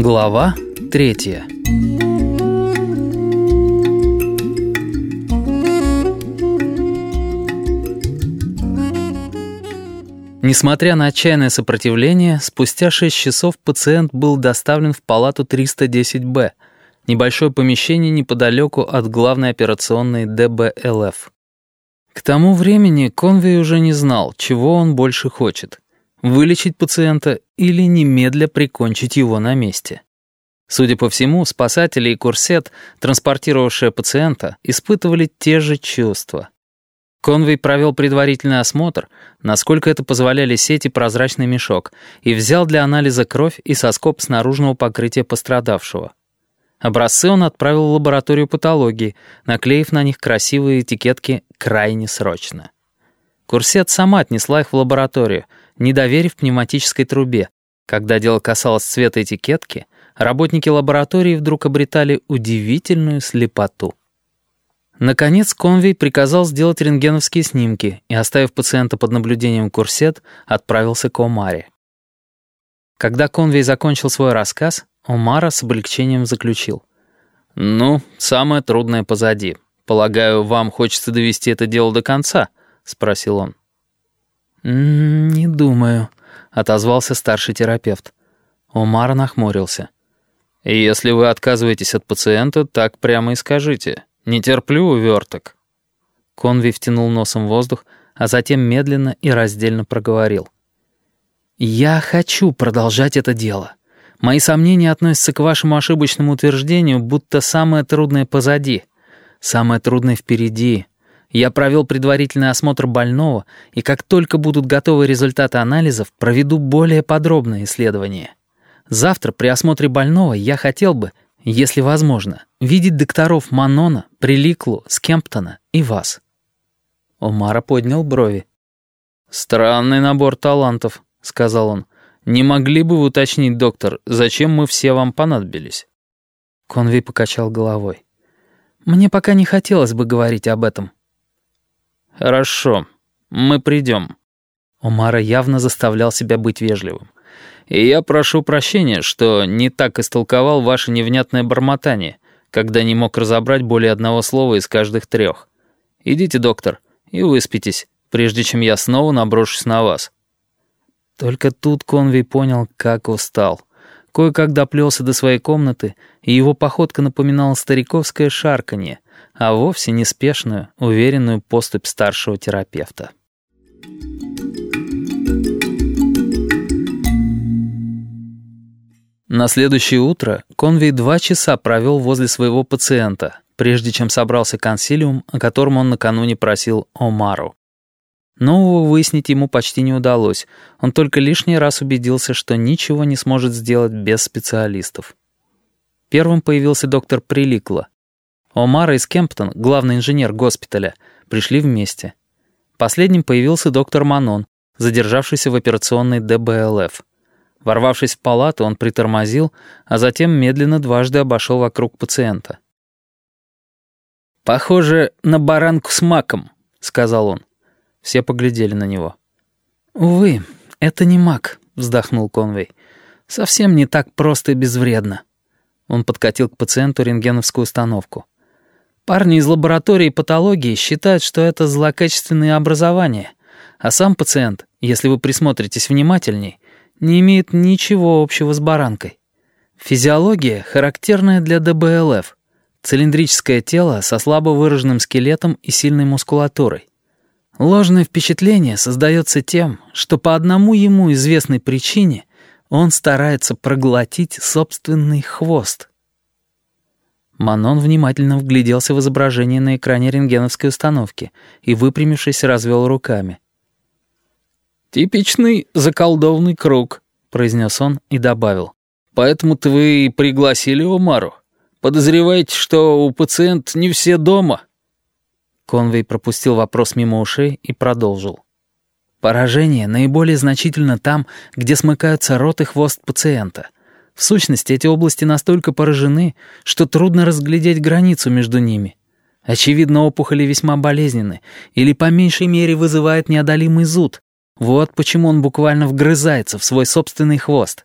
Глава третья Несмотря на отчаянное сопротивление, спустя 6 часов пациент был доставлен в палату 310-Б, небольшое помещение неподалеку от главной операционной ДБЛФ. К тому времени Конвей уже не знал, чего он больше хочет — вылечить пациента или немедля прикончить его на месте. Судя по всему, спасатели и курсет, транспортировавшие пациента, испытывали те же чувства. Конвей провел предварительный осмотр, насколько это позволяли сети прозрачный мешок, и взял для анализа кровь и соскоб с наружного покрытия пострадавшего. Образцы он отправил в лабораторию патологии, наклеив на них красивые этикетки «крайне срочно». Курсет сама отнесла их в лабораторию, не доверив пневматической трубе. Когда дело касалось цвета этикетки, работники лаборатории вдруг обретали удивительную слепоту. Наконец Конвей приказал сделать рентгеновские снимки и, оставив пациента под наблюдением курсет, отправился к Омаре. Когда Конвей закончил свой рассказ, Омара с облегчением заключил. «Ну, самое трудное позади. Полагаю, вам хочется довести это дело до конца?» — спросил он. «Не думаю», — отозвался старший терапевт. Омар нахмурился. «Если вы отказываетесь от пациента, так прямо и скажите. Не терплю уверток». Конви втянул носом воздух, а затем медленно и раздельно проговорил. «Я хочу продолжать это дело. Мои сомнения относятся к вашему ошибочному утверждению, будто самое трудное позади. Самое трудное впереди. Я провел предварительный осмотр больного, и как только будут готовы результаты анализов, проведу более подробное исследование. Завтра при осмотре больного я хотел бы, если возможно, видеть докторов Манона, Приликлу, Скемптона и вас». Омара поднял брови. «Странный набор талантов», — сказал он. «Не могли бы вы уточнить, доктор, зачем мы все вам понадобились?» Конви покачал головой. «Мне пока не хотелось бы говорить об этом». «Хорошо, мы придем». Омара явно заставлял себя быть вежливым. «И я прошу прощения, что не так истолковал ваше невнятное бормотание, когда не мог разобрать более одного слова из каждых трех. Идите, доктор, и выспитесь, прежде чем я снова наброшусь на вас». Только тут Конвей понял, как устал. Кое-как доплелся до своей комнаты, и его походка напоминала стариковское шарканье, а вовсе неспешную, уверенную поступь старшего терапевта. На следующее утро Конвей два часа провел возле своего пациента, прежде чем собрался консилиум, о котором он накануне просил Омару. Нового выяснить ему почти не удалось. Он только лишний раз убедился, что ничего не сможет сделать без специалистов. Первым появился доктор Приликла. Омар и Скемптон, главный инженер госпиталя, пришли вместе. Последним появился доктор Манон, задержавшийся в операционной ДБЛФ. Ворвавшись в палату, он притормозил, а затем медленно дважды обошел вокруг пациента. «Похоже на баранку с маком», — сказал он. Все поглядели на него. «Увы, это не маг», — вздохнул Конвей. «Совсем не так просто и безвредно». Он подкатил к пациенту рентгеновскую установку. «Парни из лаборатории патологии считают, что это злокачественные образования, а сам пациент, если вы присмотритесь внимательней, не имеет ничего общего с баранкой. Физиология характерная для ДБЛФ. Цилиндрическое тело со слабо выраженным скелетом и сильной мускулатурой. Ложное впечатление создается тем, что по одному ему известной причине он старается проглотить собственный хвост. Манон внимательно вгляделся в изображение на экране рентгеновской установки и, выпрямившись, развел руками. «Типичный заколдованный круг», — произнес он и добавил. «Поэтому-то вы и пригласили Омару. Подозреваете, что у пациента не все дома?» Конвей пропустил вопрос мимо ушей и продолжил. Поражение наиболее значительно там, где смыкаются рот и хвост пациента. В сущности, эти области настолько поражены, что трудно разглядеть границу между ними. Очевидно, опухоли весьма болезненны или по меньшей мере вызывают неодолимый зуд. Вот почему он буквально вгрызается в свой собственный хвост.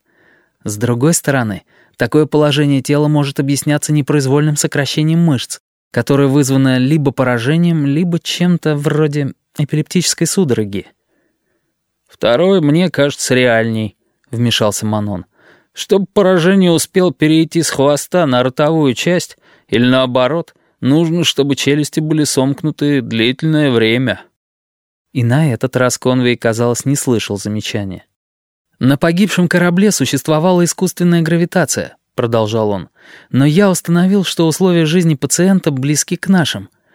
С другой стороны, Такое положение тела может объясняться непроизвольным сокращением мышц, которое вызвано либо поражением, либо чем-то вроде эпилептической судороги. «Второе, мне кажется, реальней», — вмешался Манон. «Чтобы поражение успел перейти с хвоста на ротовую часть, или наоборот, нужно, чтобы челюсти были сомкнуты длительное время». И на этот раз Конвей, казалось, не слышал замечания. «На погибшем корабле существовала искусственная гравитация», — продолжал он. «Но я установил, что условия жизни пациента близки к нашим.